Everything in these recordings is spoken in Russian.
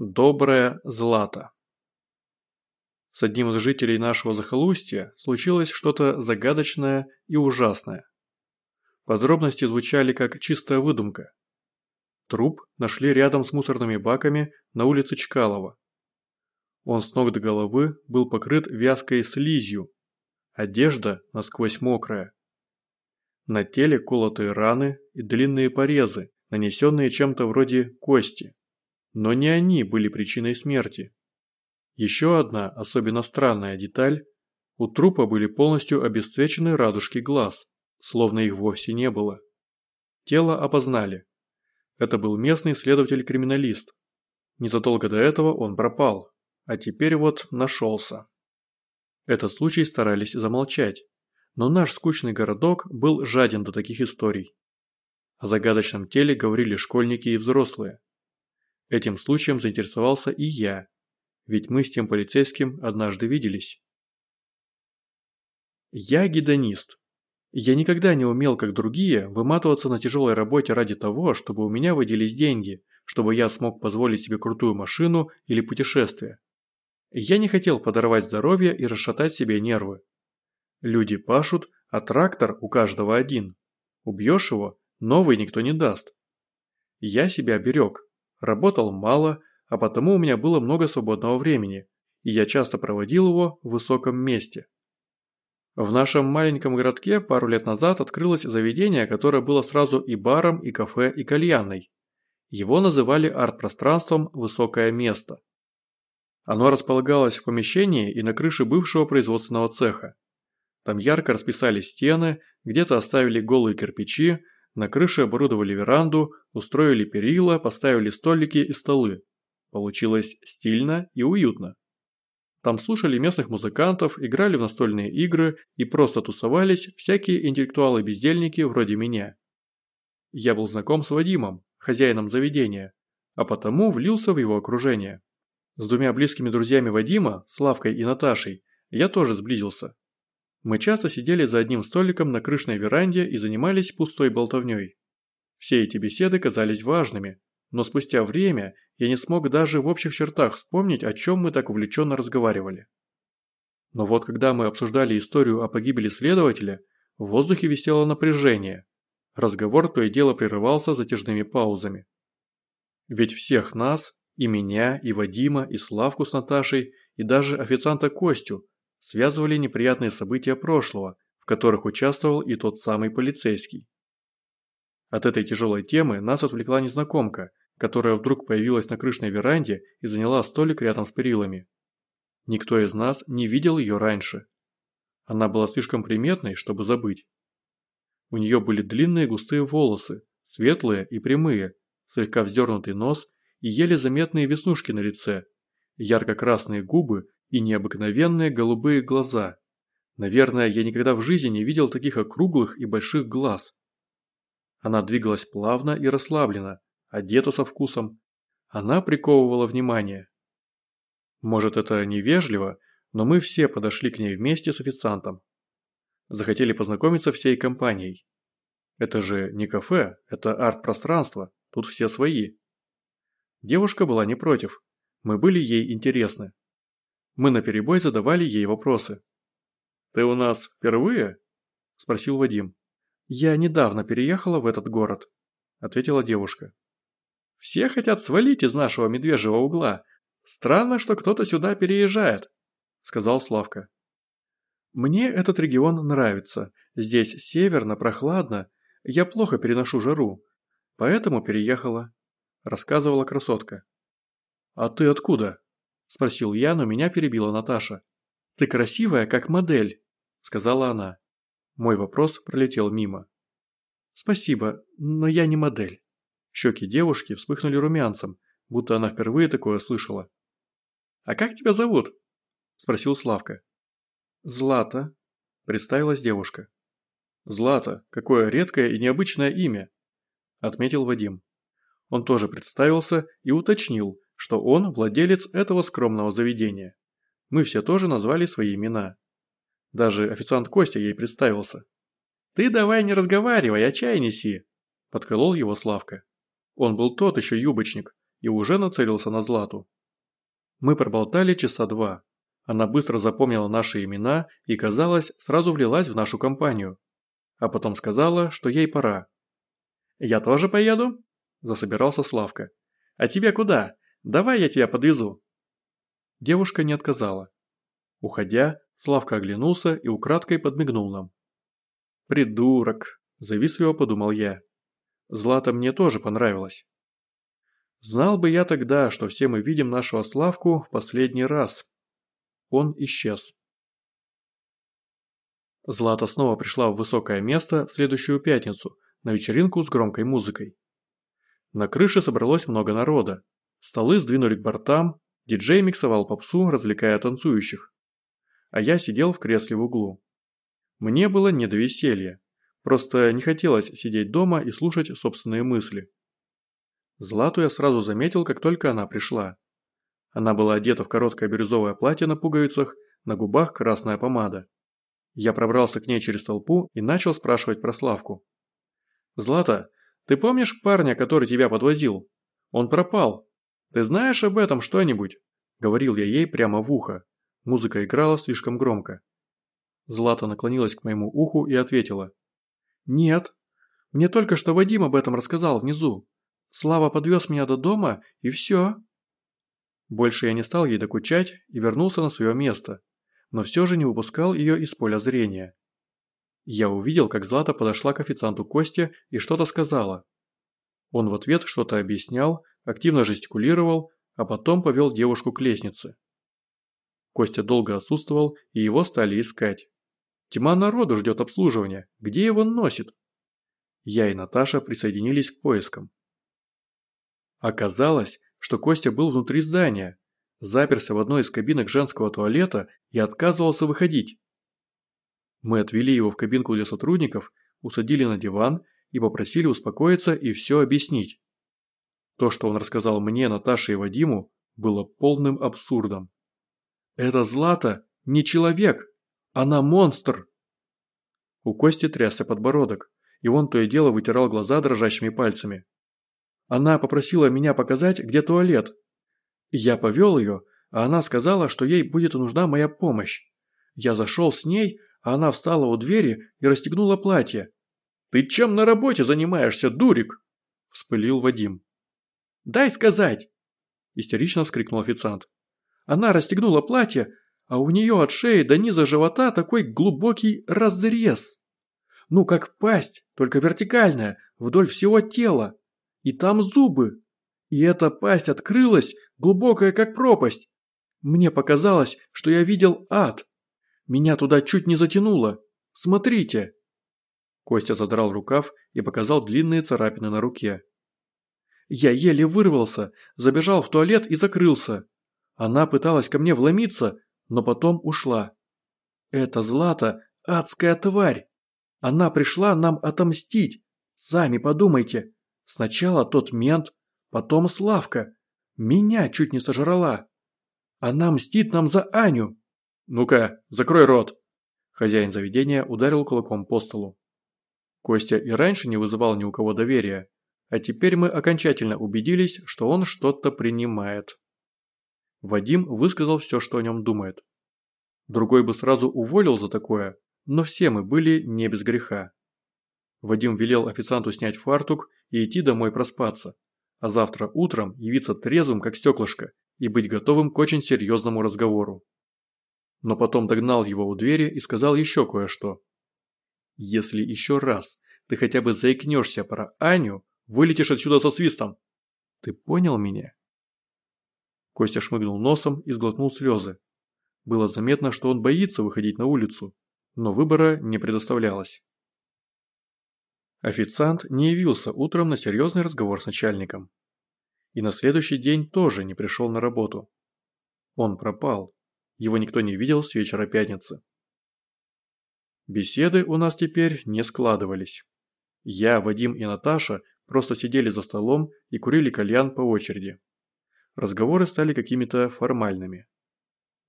Добрая Злата. С одним из жителей нашего захолустья случилось что-то загадочное и ужасное. Подробности звучали как чистая выдумка. Труп нашли рядом с мусорными баками на улице Чкалова. Он с ног до головы был покрыт вязкой слизью, одежда насквозь мокрая. На теле колотые раны и длинные порезы, нанесенные чем-то вроде кости. Но не они были причиной смерти. Еще одна особенно странная деталь – у трупа были полностью обесцвечены радужки глаз, словно их вовсе не было. Тело опознали. Это был местный следователь-криминалист. Незадолго до этого он пропал, а теперь вот нашелся. Этот случай старались замолчать, но наш скучный городок был жаден до таких историй. О загадочном теле говорили школьники и взрослые. Этим случаем заинтересовался и я, ведь мы с тем полицейским однажды виделись. Я гедонист. Я никогда не умел, как другие, выматываться на тяжелой работе ради того, чтобы у меня выделись деньги, чтобы я смог позволить себе крутую машину или путешествие. Я не хотел подорвать здоровье и расшатать себе нервы. Люди пашут, а трактор у каждого один. Убьешь его, новый никто не даст. Я себя берег, Работал мало, а потому у меня было много свободного времени, и я часто проводил его в высоком месте. В нашем маленьком городке пару лет назад открылось заведение, которое было сразу и баром, и кафе, и кальянной. Его называли арт-пространством «Высокое место». Оно располагалось в помещении и на крыше бывшего производственного цеха. Там ярко расписали стены, где-то оставили голые кирпичи, на крыше оборудовали веранду, устроили перила, поставили столики и столы. Получилось стильно и уютно. Там слушали местных музыкантов, играли в настольные игры и просто тусовались всякие интеллектуалы-бездельники вроде меня. Я был знаком с Вадимом, хозяином заведения, а потому влился в его окружение. С двумя близкими друзьями Вадима, Славкой и Наташей, я тоже сблизился. Мы часто сидели за одним столиком на крышной веранде и занимались пустой болтовней. Все эти беседы казались важными, но спустя время я не смог даже в общих чертах вспомнить, о чем мы так увлеченно разговаривали. Но вот когда мы обсуждали историю о погибели следователя, в воздухе висело напряжение. Разговор то и дело прерывался затяжными паузами. Ведь всех нас, и меня, и Вадима, и Славку с Наташей, и даже официанта Костю, связывали неприятные события прошлого, в которых участвовал и тот самый полицейский. От этой тяжелой темы нас отвлекла незнакомка, которая вдруг появилась на крышной веранде и заняла столик рядом с перилами. Никто из нас не видел ее раньше. Она была слишком приметной, чтобы забыть. У нее были длинные густые волосы, светлые и прямые, слегка вздернутый нос и еле заметные веснушки на лице, ярко-красные губы и необыкновенные голубые глаза. Наверное, я никогда в жизни не видел таких округлых и больших глаз. Она двигалась плавно и расслабленно, одета со вкусом. Она приковывала внимание. Может это невежливо, но мы все подошли к ней вместе с официантом. Захотели познакомиться всей компанией. Это же не кафе, это арт-пространство, тут все свои. Девушка была не против, мы были ей интересны. Мы наперебой задавали ей вопросы. «Ты у нас впервые?» – спросил Вадим. «Я недавно переехала в этот город», – ответила девушка. «Все хотят свалить из нашего медвежьего угла. Странно, что кто-то сюда переезжает», – сказал Славка. «Мне этот регион нравится. Здесь северно, прохладно. Я плохо переношу жару. Поэтому переехала», – рассказывала красотка. «А ты откуда?» – спросил я, но меня перебила Наташа. «Ты красивая, как модель», – сказала она. Мой вопрос пролетел мимо. «Спасибо, но я не модель». Щеки девушки вспыхнули румянцем, будто она впервые такое слышала. «А как тебя зовут?» – спросил Славка. «Злата», – представилась девушка. «Злата, какое редкое и необычное имя», – отметил Вадим. Он тоже представился и уточнил, что он владелец этого скромного заведения. Мы все тоже назвали свои имена. Даже официант Костя ей представился. «Ты давай не разговаривай, а чай неси!» – подколол его Славка. Он был тот еще юбочник, и уже нацелился на Злату. Мы проболтали часа два. Она быстро запомнила наши имена и, казалось, сразу влилась в нашу компанию. А потом сказала, что ей пора. «Я тоже поеду?» – засобирался Славка. «А тебе куда? Давай я тебя подвезу». Девушка не отказала. Уходя, Славка оглянулся и украдкой подмигнул нам. «Придурок!» – завистливо подумал я. Злата мне тоже понравилась. Знал бы я тогда, что все мы видим нашего Славку в последний раз. Он исчез. Злата снова пришла в высокое место в следующую пятницу, на вечеринку с громкой музыкой. На крыше собралось много народа. Столы сдвинули к бортам, диджей миксовал попсу, развлекая танцующих. А я сидел в кресле в углу. Мне было не до веселья. Просто не хотелось сидеть дома и слушать собственные мысли. Злату я сразу заметил, как только она пришла. Она была одета в короткое бирюзовое платье на пуговицах, на губах красная помада. Я пробрался к ней через толпу и начал спрашивать про Славку. «Злата, ты помнишь парня, который тебя подвозил? Он пропал. Ты знаешь об этом что-нибудь?» Говорил я ей прямо в ухо. Музыка играла слишком громко. Злата наклонилась к моему уху и ответила. «Нет. Мне только что Вадим об этом рассказал внизу. Слава подвез меня до дома, и все. Больше я не стал ей докучать и вернулся на свое место, но все же не выпускал ее из поля зрения. Я увидел, как Злата подошла к официанту Косте и что-то сказала. Он в ответ что-то объяснял, активно жестикулировал, а потом повел девушку к лестнице. Костя долго отсутствовал, и его стали искать. Тьма народу ждет обслуживания, где его носит? Я и Наташа присоединились к поискам. Оказалось, что Костя был внутри здания, заперся в одной из кабинок женского туалета и отказывался выходить. Мы отвели его в кабинку для сотрудников, усадили на диван и попросили успокоиться и все объяснить. То, что он рассказал мне, Наташе и Вадиму, было полным абсурдом. Это Злата не человек, она монстр. У Кости трясся подбородок, и он то и дело вытирал глаза дрожащими пальцами. Она попросила меня показать, где туалет. Я повел ее, а она сказала, что ей будет нужна моя помощь. Я зашел с ней, а она встала у двери и расстегнула платье. «Ты чем на работе занимаешься, дурик?» – вспылил Вадим. «Дай сказать!» – истерично вскрикнул официант. Она расстегнула платье, а у нее от шеи до низа живота такой глубокий разрез. Ну, как пасть, только вертикальная, вдоль всего тела. И там зубы. И эта пасть открылась, глубокая как пропасть. Мне показалось, что я видел ад. Меня туда чуть не затянуло. Смотрите. Костя задрал рукав и показал длинные царапины на руке. Я еле вырвался, забежал в туалет и закрылся. Она пыталась ко мне вломиться, но потом ушла. Это Злата – адская тварь. Она пришла нам отомстить. Сами подумайте. Сначала тот мент, потом Славка. Меня чуть не сожрала. Она мстит нам за Аню. Ну-ка, закрой рот. Хозяин заведения ударил кулаком по столу. Костя и раньше не вызывал ни у кого доверия, а теперь мы окончательно убедились, что он что-то принимает. Вадим высказал все, что о нем думает. Другой бы сразу уволил за такое, но все мы были не без греха. Вадим велел официанту снять фартук и идти домой проспаться, а завтра утром явиться трезвым, как стеклышко, и быть готовым к очень серьезному разговору. Но потом догнал его у двери и сказал еще кое-что. «Если еще раз ты хотя бы заикнешься про Аню, вылетишь отсюда со свистом. Ты понял меня?» Костя шмыгнул носом и сглотнул слезы. Было заметно, что он боится выходить на улицу, но выбора не предоставлялось. Официант не явился утром на серьезный разговор с начальником. И на следующий день тоже не пришел на работу. Он пропал. Его никто не видел с вечера пятницы. Беседы у нас теперь не складывались. Я, Вадим и Наташа просто сидели за столом и курили кальян по очереди. Разговоры стали какими-то формальными.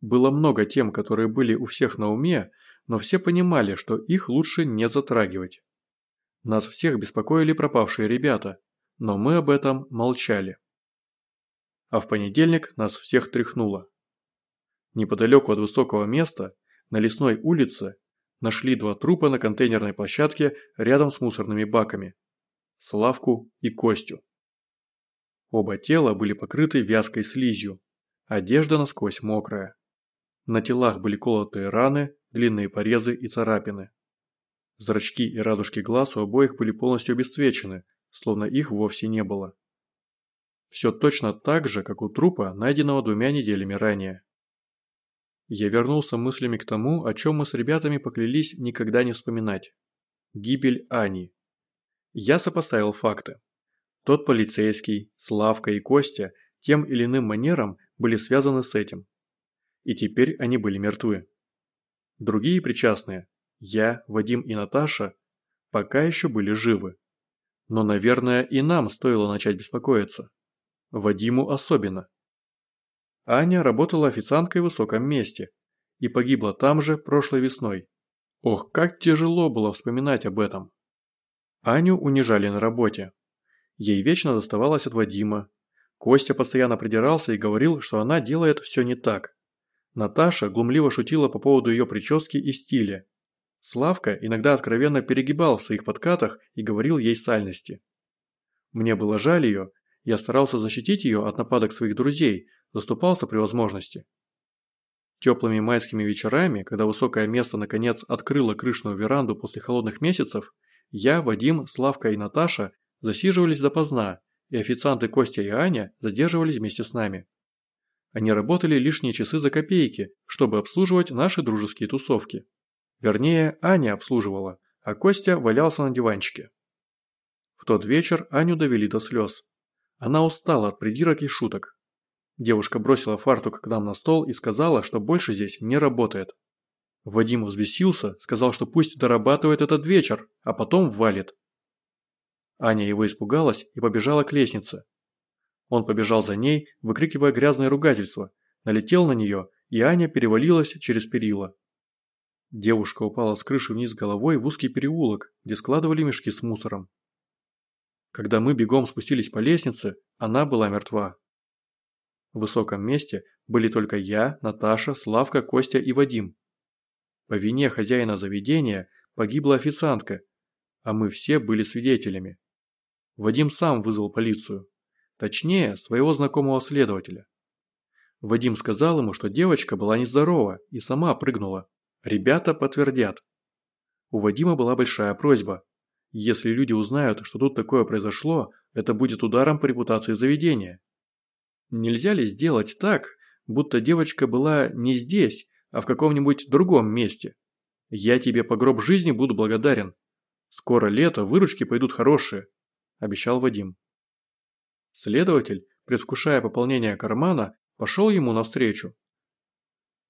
Было много тем, которые были у всех на уме, но все понимали, что их лучше не затрагивать. Нас всех беспокоили пропавшие ребята, но мы об этом молчали. А в понедельник нас всех тряхнуло. Неподалеку от высокого места, на лесной улице, нашли два трупа на контейнерной площадке рядом с мусорными баками. Славку и Костю. Оба тела были покрыты вязкой слизью, одежда насквозь мокрая. На телах были колотые раны, длинные порезы и царапины. Зрачки и радужки глаз у обоих были полностью обесцвечены, словно их вовсе не было. Все точно так же, как у трупа, найденного двумя неделями ранее. Я вернулся мыслями к тому, о чем мы с ребятами поклялись никогда не вспоминать. Гибель Ани. Я сопоставил факты. Тот полицейский, Славка и Костя тем или иным манером были связаны с этим. И теперь они были мертвы. Другие причастные, я, Вадим и Наташа, пока еще были живы. Но, наверное, и нам стоило начать беспокоиться. Вадиму особенно. Аня работала официанткой в высоком месте и погибла там же прошлой весной. Ох, как тяжело было вспоминать об этом. Аню унижали на работе. Ей вечно доставалось от Вадима. Костя постоянно придирался и говорил, что она делает все не так. Наташа глумливо шутила по поводу ее прически и стиля. Славка иногда откровенно перегибал в своих подкатах и говорил ей сальности. Мне было жаль ее, я старался защитить ее от нападок своих друзей, заступался при возможности. Теплыми майскими вечерами, когда высокое место наконец открыло крышную веранду после холодных месяцев, я, Вадим, Славка и Наташа засиживались допоздна, и официанты Костя и Аня задерживались вместе с нами. Они работали лишние часы за копейки, чтобы обслуживать наши дружеские тусовки. Вернее, Аня обслуживала, а Костя валялся на диванчике. В тот вечер Аню довели до слез. Она устала от придирок и шуток. Девушка бросила фартук к нам на стол и сказала, что больше здесь не работает. Вадим взбесился, сказал, что пусть дорабатывает этот вечер, а потом валит. Аня его испугалась и побежала к лестнице. Он побежал за ней, выкрикивая грязное ругательство, налетел на нее, и Аня перевалилась через перила. Девушка упала с крыши вниз головой в узкий переулок, где складывали мешки с мусором. Когда мы бегом спустились по лестнице, она была мертва. В высоком месте были только я, Наташа, Славка, Костя и Вадим. По вине хозяина заведения погибла официантка, а мы все были свидетелями. Вадим сам вызвал полицию. Точнее, своего знакомого следователя. Вадим сказал ему, что девочка была нездорова и сама прыгнула. Ребята подтвердят. У Вадима была большая просьба. Если люди узнают, что тут такое произошло, это будет ударом по репутации заведения. Нельзя ли сделать так, будто девочка была не здесь, а в каком-нибудь другом месте? Я тебе по гроб жизни буду благодарен. Скоро лето, выручки пойдут хорошие, обещал Вадим. Следователь, предвкушая пополнение кармана, пошел ему навстречу.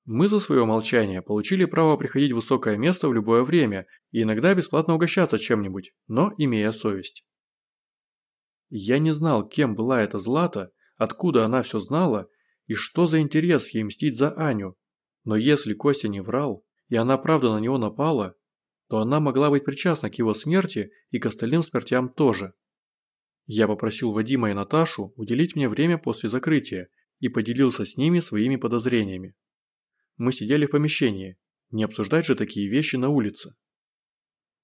Мы за свое молчание получили право приходить в высокое место в любое время и иногда бесплатно угощаться чем-нибудь, но имея совесть. Я не знал, кем была эта Злата, откуда она все знала и что за интерес ей мстить за Аню. Но если Костя не врал, и она правда на него напала, то она могла быть причастна к его смерти и к остальным смертям тоже. Я попросил Вадима и Наташу уделить мне время после закрытия и поделился с ними своими подозрениями. Мы сидели в помещении, не обсуждать же такие вещи на улице.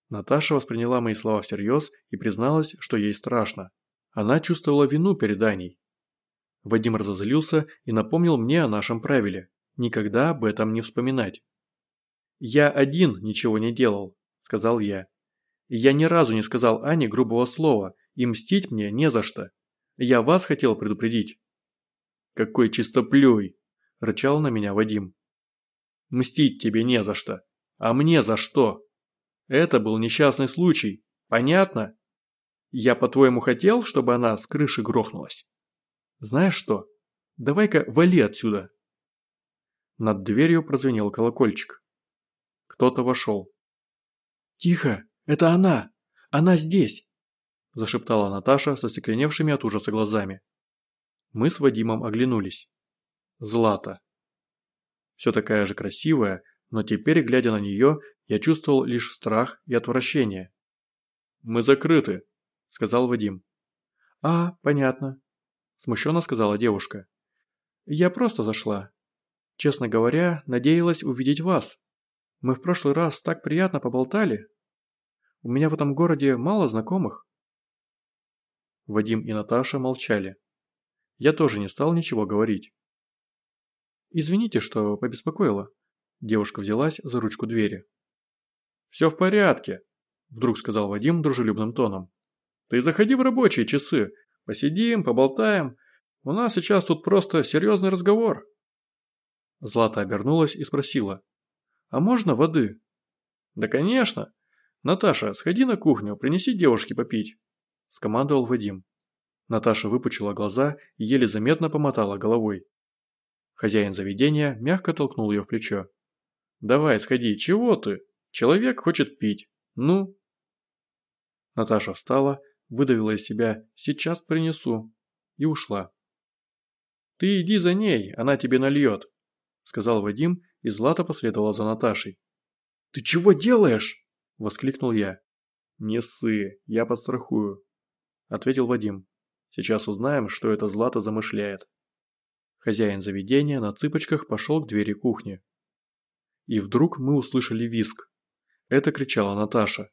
Наташа восприняла мои слова всерьез и призналась, что ей страшно. Она чувствовала вину перед Аней. Вадим разозлился и напомнил мне о нашем правиле – никогда об этом не вспоминать. «Я один ничего не делал», – сказал я. «Я ни разу не сказал Ане грубого слова и мстить мне не за что. Я вас хотел предупредить». «Какой чистоплюй!» – рычал на меня Вадим. «Мстить тебе не за что. А мне за что? Это был несчастный случай. Понятно? Я, по-твоему, хотел, чтобы она с крыши грохнулась? Знаешь что? Давай-ка вали отсюда!» Над дверью прозвенел колокольчик. Кто-то вошел. «Тихо! Это она! Она здесь!» зашептала Наташа со стекленевшими от ужаса глазами. Мы с Вадимом оглянулись. Злата. Все такая же красивая, но теперь, глядя на нее, я чувствовал лишь страх и отвращение. «Мы закрыты», – сказал Вадим. «А, понятно». – смущенно сказала девушка. «Я просто зашла. Честно говоря, надеялась увидеть вас. Мы в прошлый раз так приятно поболтали. У меня в этом городе мало знакомых». Вадим и Наташа молчали. Я тоже не стал ничего говорить. «Извините, что побеспокоила». Девушка взялась за ручку двери. «Все в порядке», – вдруг сказал Вадим дружелюбным тоном. «Ты заходи в рабочие часы. Посидим, поболтаем. У нас сейчас тут просто серьезный разговор». Злата обернулась и спросила. «А можно воды?» «Да конечно. Наташа, сходи на кухню, принеси девушке попить», – скомандовал Вадим. Наташа выпучила глаза и еле заметно помотала головой. Хозяин заведения мягко толкнул ее в плечо. «Давай, сходи, чего ты? Человек хочет пить. Ну?» Наташа встала, выдавила из себя «сейчас принесу» и ушла. «Ты иди за ней, она тебе нальет», – сказал Вадим, и Злата последовала за Наташей. «Ты чего делаешь?» – воскликнул я. «Не ссы, я подстрахую», – ответил Вадим. «Сейчас узнаем, что это Злата замышляет». Хозяин заведения на цыпочках пошел к двери кухни. И вдруг мы услышали визг. Это кричала Наташа.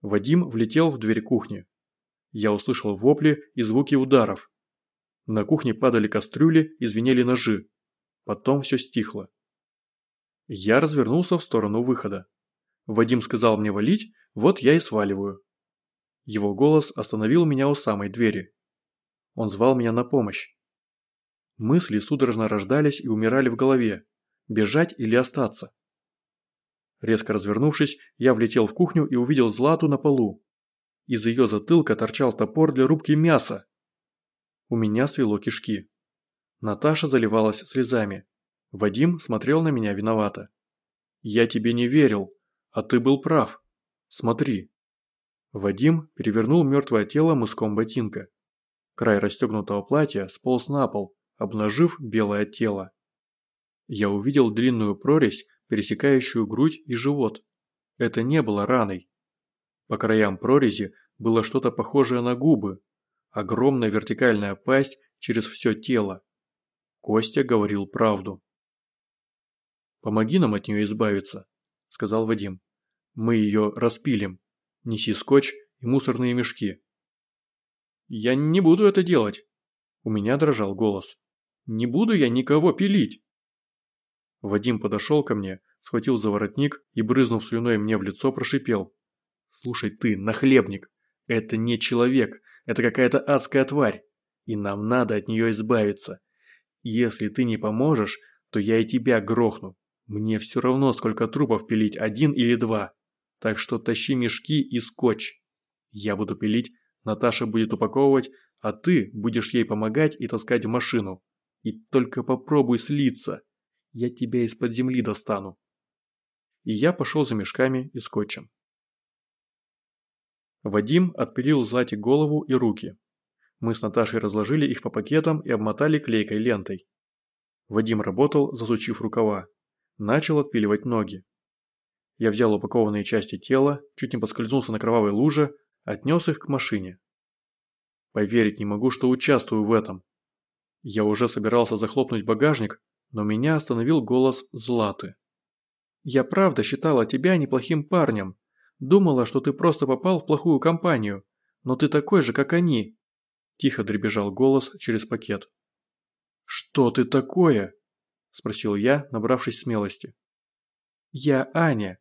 Вадим влетел в дверь кухни. Я услышал вопли и звуки ударов. На кухне падали кастрюли и звенели ножи. Потом все стихло. Я развернулся в сторону выхода. Вадим сказал мне валить, вот я и сваливаю. Его голос остановил меня у самой двери. Он звал меня на помощь. Мысли судорожно рождались и умирали в голове. Бежать или остаться? Резко развернувшись, я влетел в кухню и увидел Злату на полу. Из ее затылка торчал топор для рубки мяса. У меня свело кишки. Наташа заливалась слезами. Вадим смотрел на меня виновато. «Я тебе не верил, а ты был прав. Смотри». Вадим перевернул мертвое тело мыском ботинка. Край расстегнутого платья сполз на пол, обнажив белое тело. Я увидел длинную прорезь, пересекающую грудь и живот. Это не было раной. По краям прорези было что-то похожее на губы. Огромная вертикальная пасть через все тело. Костя говорил правду. «Помоги нам от нее избавиться», – сказал Вадим. «Мы ее распилим. Неси скотч и мусорные мешки». «Я не буду это делать», – у меня дрожал голос. Не буду я никого пилить. Вадим подошел ко мне, схватил за воротник и, брызнув слюной мне в лицо, прошипел. «Слушай ты, нахлебник, это не человек, это какая-то адская тварь, и нам надо от нее избавиться. Если ты не поможешь, то я и тебя грохну. Мне все равно, сколько трупов пилить, один или два. Так что тащи мешки и скотч. Я буду пилить, Наташа будет упаковывать, а ты будешь ей помогать и таскать машину. И только попробуй слиться. Я тебя из-под земли достану. И я пошел за мешками и скотчем. Вадим отпилил Злате голову и руки. Мы с Наташей разложили их по пакетам и обмотали клейкой лентой. Вадим работал, засучив рукава. Начал отпиливать ноги. Я взял упакованные части тела, чуть не поскользнулся на кровавой луже, отнес их к машине. Поверить не могу, что участвую в этом. Я уже собирался захлопнуть багажник, но меня остановил голос Златы. «Я правда считала тебя неплохим парнем. Думала, что ты просто попал в плохую компанию, но ты такой же, как они». Тихо дребезжал голос через пакет. «Что ты такое?» – спросил я, набравшись смелости. «Я Аня.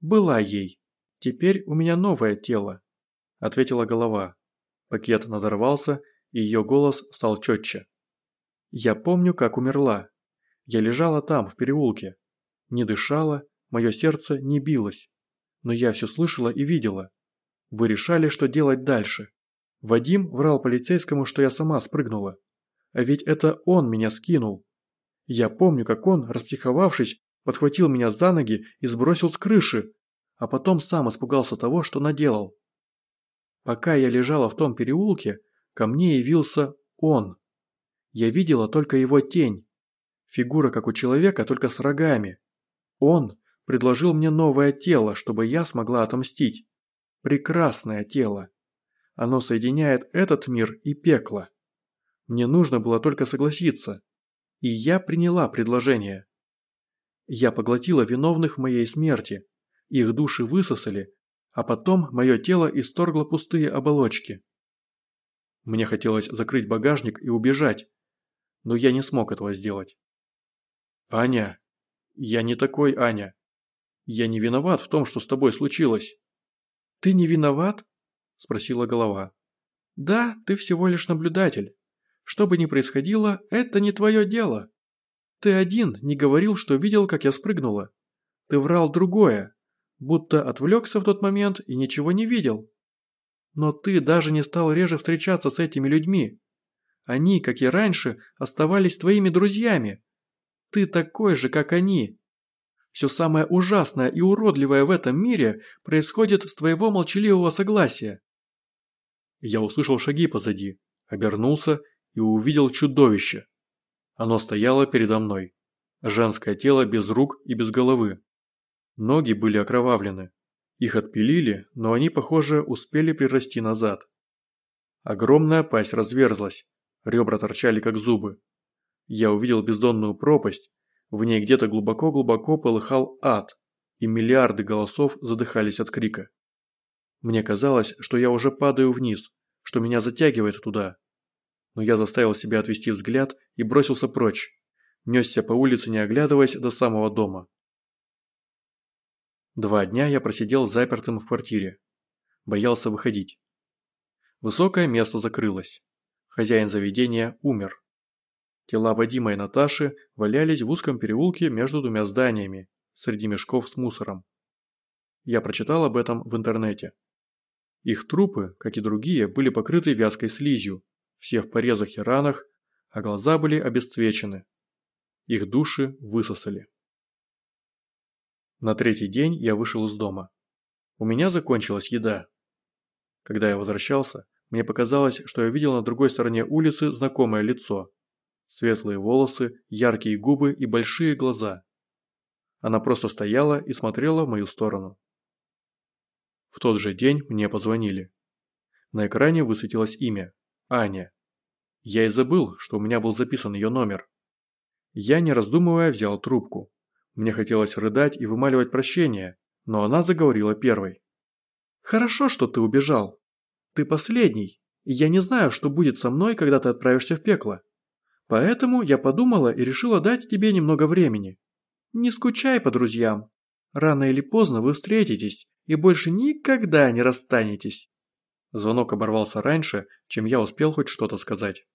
Была ей. Теперь у меня новое тело», – ответила голова. Пакет надорвался, и ее голос стал четче. Я помню, как умерла. Я лежала там, в переулке. Не дышала, мое сердце не билось. Но я все слышала и видела. Вы решали, что делать дальше. Вадим врал полицейскому, что я сама спрыгнула. А ведь это он меня скинул. Я помню, как он, распсиховавшись, подхватил меня за ноги и сбросил с крыши, а потом сам испугался того, что наделал. Пока я лежала в том переулке, ко мне явился он. Я видела только его тень. Фигура как у человека, только с рогами. Он предложил мне новое тело, чтобы я смогла отомстить. Прекрасное тело. Оно соединяет этот мир и пекло. Мне нужно было только согласиться. И я приняла предложение. Я поглотила виновных в моей смерти. Их души высосали, а потом мое тело исторгло пустые оболочки. Мне хотелось закрыть багажник и убежать, но я не смог этого сделать. Аня, я не такой Аня. Я не виноват в том, что с тобой случилось. Ты не виноват? Спросила голова. Да, ты всего лишь наблюдатель. Что бы ни происходило, это не твое дело. Ты один не говорил, что видел, как я спрыгнула. Ты врал другое, будто отвлекся в тот момент и ничего не видел. Но ты даже не стал реже встречаться с этими людьми. Они, как и раньше, оставались твоими друзьями. Ты такой же, как они. Все самое ужасное и уродливое в этом мире происходит с твоего молчаливого согласия. Я услышал шаги позади, обернулся и увидел чудовище. Оно стояло передо мной. Женское тело без рук и без головы. Ноги были окровавлены. Их отпилили, но они, похоже, успели прирасти назад. Огромная пасть разверзлась, ребра торчали как зубы. Я увидел бездонную пропасть, в ней где-то глубоко-глубоко полыхал ад, и миллиарды голосов задыхались от крика. Мне казалось, что я уже падаю вниз, что меня затягивает туда. Но я заставил себя отвести взгляд и бросился прочь. Несся по улице, не оглядываясь, до самого дома. Два дня я просидел запертым в квартире. Боялся выходить. Высокое место закрылось. Хозяин заведения умер. Тела Вадима и Наташи валялись в узком переулке между двумя зданиями, среди мешков с мусором. Я прочитал об этом в интернете. Их трупы, как и другие, были покрыты вязкой слизью, все в порезах и ранах, а глаза были обесцвечены. Их души высосали. На третий день я вышел из дома. У меня закончилась еда. Когда я возвращался, мне показалось, что я видел на другой стороне улицы знакомое лицо. Светлые волосы, яркие губы и большие глаза. Она просто стояла и смотрела в мою сторону. В тот же день мне позвонили. На экране высветилось имя – Аня. Я и забыл, что у меня был записан ее номер. Я, не раздумывая, взял трубку. Мне хотелось рыдать и вымаливать прощение, но она заговорила первой. «Хорошо, что ты убежал. Ты последний, и я не знаю, что будет со мной, когда ты отправишься в пекло. Поэтому я подумала и решила дать тебе немного времени. Не скучай по друзьям. Рано или поздно вы встретитесь и больше никогда не расстанетесь». Звонок оборвался раньше, чем я успел хоть что-то сказать.